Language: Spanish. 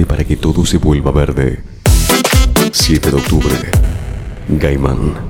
arte para que todo se vuelva verde. 7 de octubre. Gaiman.